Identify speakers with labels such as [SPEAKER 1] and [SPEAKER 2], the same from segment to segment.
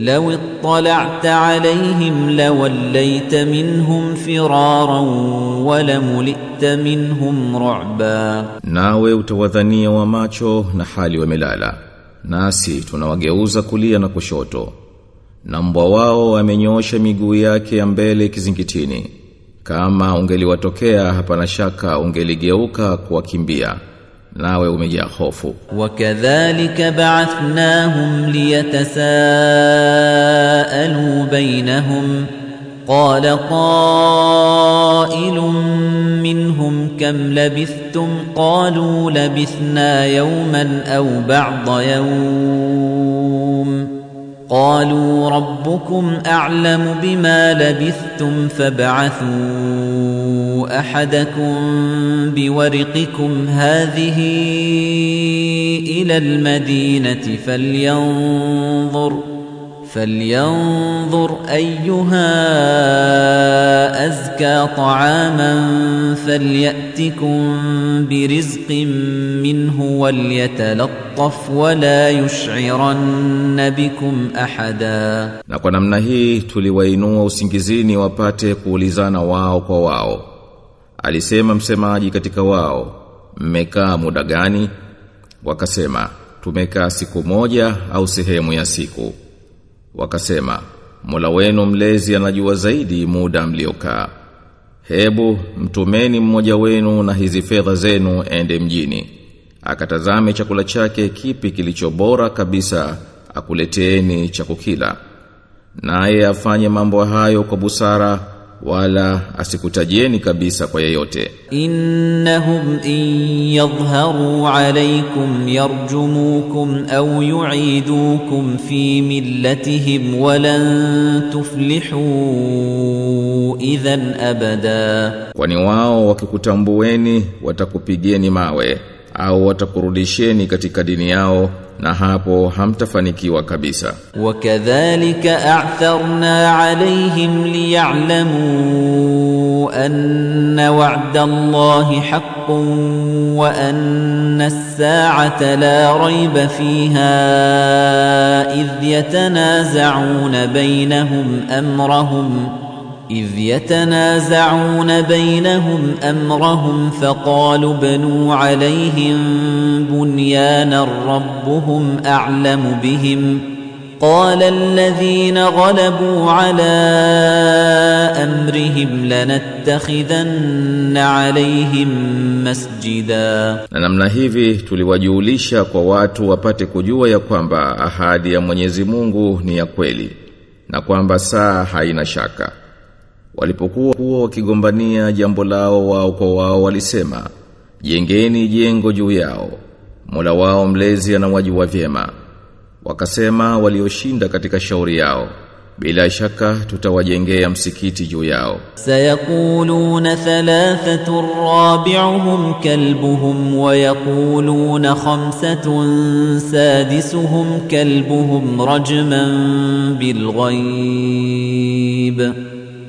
[SPEAKER 1] لو اطلعت عليهم لوليت منهم فرارا ولملئت منهم رعبا
[SPEAKER 2] nawe utawadhania wa macho na hali wamelala nasi tunawageuza kulia na kushoto na mbwa wao amenyoosha miguu yake ya mbele kizingitini kama ungeliwatokea hapana shaka ungeligeuka kuwakimbia nawe umejaa hofu
[SPEAKER 1] وكذلك بعثناهم ليتساءلوا بينهم قال قائل منهم كم لبثتم قالوا لبثنا يوما أو بعض يوم قالوا ربكم أعلم بما لبثتم فابعثوا أحدكم بورقكم هذه إلى المدينة فلينظر فلينظر أيها أزكى طعاما فليأتكم برزق منه وليتلطف ولا يشعرن بكم أحدا
[SPEAKER 2] na kwa namna hii tuliwainua usingizini wapate kuulizana wao kwa wao alisema msemaji katika wao mmekaa muda gani wakasema tumekaa siku moja au sehemu ya siku wakasema Mola wenu mlezi anajua zaidi muda mliokaa. Hebu mtumeni mmoja wenu na hizi fedha zenu ende mjini. Akatazame chakula chake kipi kilicho bora kabisa akuleteeni cha kukila. Naye afanye mambo hayo kwa busara wala asikutajieni kabisa kwa yeyote.
[SPEAKER 1] Innahum in yadhharu alaykum yarjumukum au yu'idukum fi millatihim walan tuflihu idhan abada.
[SPEAKER 2] Kwani wao wakikutambueni watakupigeni mawe. au watakurudisheni katika dini yao na hapo hamtafanikiwa kabisa
[SPEAKER 1] وكذلك أعثرنا عليهم ليعلموا أن وعد الله حق وأن الساعة لا ريب فيها إذ يتنازعون بينهم أمرهم إذ يتنازعون بينهم أمرهم فقالوا بنوا عليهم بنيانا ربهم أعلم بهم قال الذين غلبوا على أمرهم لنتخذن عليهم مسجدا
[SPEAKER 2] na namna hivi tuliwajulisha kwa watu wapate kujua ya kwamba ahadi ya Mwenyezi Mungu ni ya kweli na kwamba saa haina shaka Walipokuwa huo wakigombania jambo lao wao kwa wao walisema, jengeni jengo juu yao. Mola wao mlezi anawajua vyema. Wakasema walioshinda katika shauri yao, bila shaka tutawajengea msikiti juu yao.
[SPEAKER 1] Sayakuluna thalathatun rabi'uhum kalbuhum wa yakuluna khamsatun sadisuhum kalbuhum rajman bil.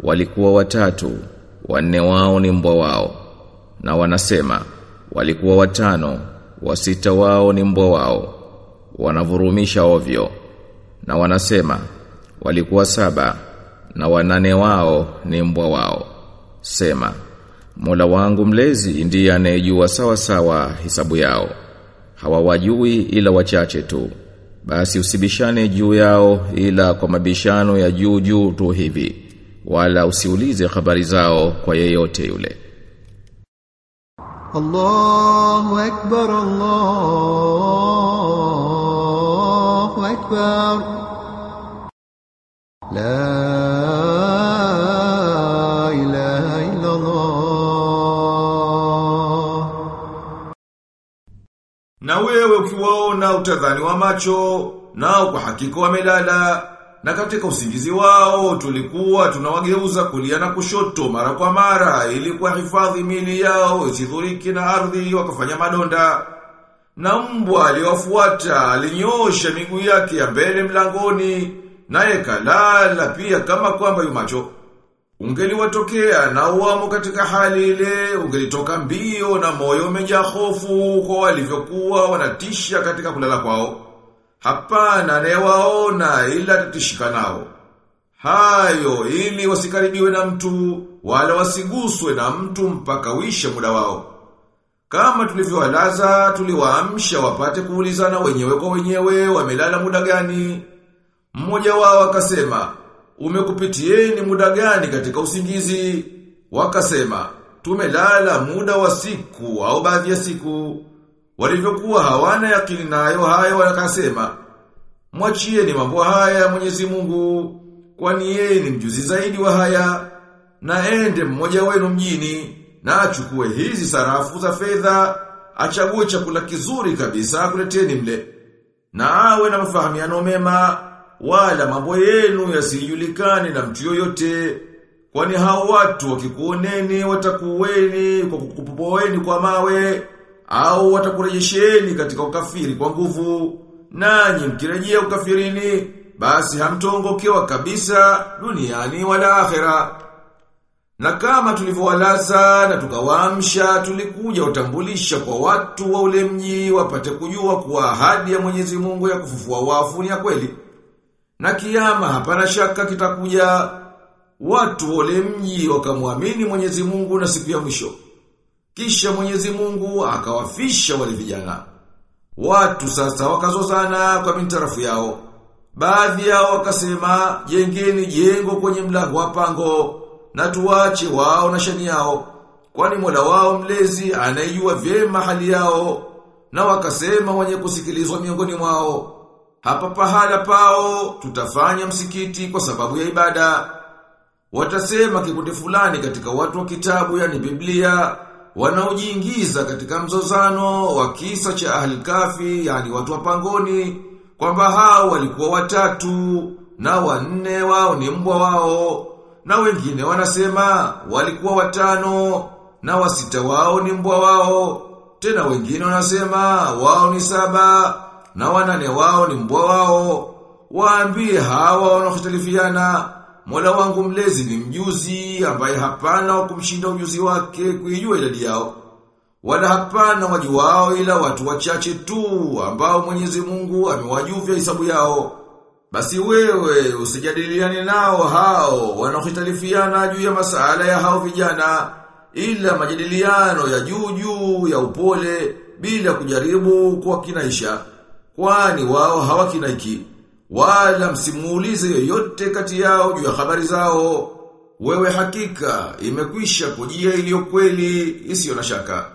[SPEAKER 2] walikuwa watatu wanne wao ni mbwa wao. Na wanasema walikuwa watano wasita wao ni mbwa wao. Wanavurumisha ovyo. Na wanasema walikuwa saba na wanane wao ni mbwa wao. Sema Mola wangu mlezi ndiye anayejua sawa sawa hisabu yao. Hawawajui ila wachache tu. Basi usibishane juu yao ila kwa mabishano ya juu juu tu hivi wala usiulize habari zao kwa yeyote yule.
[SPEAKER 3] Allahu akbar Allahu akbar. La ilaha illa Allah
[SPEAKER 2] Na wewe ukiwaona utadhani wa macho nao kwa hakika wamelala na katika usingizi wao tulikuwa tunawageuza kulia na kushoto mara kwa mara ili kuhifadhi mili yao isidhuriki na ardhi wakafanya madonda. Na mbwa aliwafuata alinyosha miguu yake ya mbele mlangoni, naye kalala pia kama kwamba yumacho. Ungeliwatokea na uwamo katika hali ile, ungelitoka mbio na moyo umejaa hofu kwa walivyokuwa wanatisha katika kulala kwao. Hapana anayewaona ila tutishika nao. Hayo ili wasikaribiwe na mtu, wala wasiguswe na mtu mpaka wishe muda wao. Kama tulivyowalaza, tuliwaamsha wapate kuulizana wenyewe kwa wenyewe wamelala muda gani. Mmoja wao akasema, umekupitieni muda gani katika usingizi? Wakasema, tumelala muda wa siku au baadhi ya siku. Walivyokuwa hawana yakini nayo hayo wakasema, mwachieni mambo haya Mwenyezi Mungu, kwani yeye ni mjuzi zaidi wa haya. Na ende mmoja wenu mjini, na achukue hizi sarafu za fedha, achague chakula kizuri kabisa kuleteni mle. Na awe na mfahamiano mema, wala mambo yenu yasijulikane na mtu yoyote. Kwani hao watu wakikuoneni watakuweni kwa kukupoeni kwa mawe au watakurejesheni katika ukafiri kwa nguvu. Nanyi mkirejea ukafirini, basi hamtongokewa kabisa duniani wala akhera. Na kama tulivyowalaza na tukawaamsha tulikuja utambulisha kwa watu wa ule mji wapate kujua kuwa ahadi ya Mwenyezi Mungu ya kufufua wafu ni ya kweli. Na kiama hapana shaka kitakuja watu wa ule mji wakamwamini Mwenyezi Mungu na siku ya mwisho. Kisha Mwenyezi Mungu akawafisha wale vijana. Watu sasa wakazozana kwa mintarafu yao. Baadhi yao wakasema, jengeni jengo kwenye mlango wa pango na tuwache wao na shani yao. Kwani Mola wao mlezi anayua vyema hali yao. Na wakasema wenye kusikilizwa miongoni mwao. Hapa pahala pao tutafanya msikiti kwa sababu ya ibada. Watasema kikundi fulani katika watu wa kitabu yani Biblia wanaojiingiza katika mzozano wa kisa cha ahli kafi yani watu wa pangoni kwamba hao walikuwa watatu na wanne wao ni mbwa wao na wengine wanasema walikuwa watano na wasita wao ni mbwa wao tena wengine wanasema wao ni saba na wanane wao ni mbwa wao. Waambie hawa wanaohtalifiana Mola wangu mlezi ni mjuzi ambaye hapana wa kumshinda ujuzi wake kuijua idadi yao. Wala hapana wajuwao ila watu wachache tu ambao Mwenyezi Mungu amewajuvya hisabu yao. Basi wewe usijadiliane nao hao wanaohitalifiana juu ya masala ya hao vijana ila majadiliano ya juu juu ya upole bila kujaribu kwa kinaisha. Kwani wao hawakinaiki. Wala msimuulize yoyote kati yao juu ya habari zao. Wewe hakika imekwisha kujia iliyo kweli isiyo na shaka.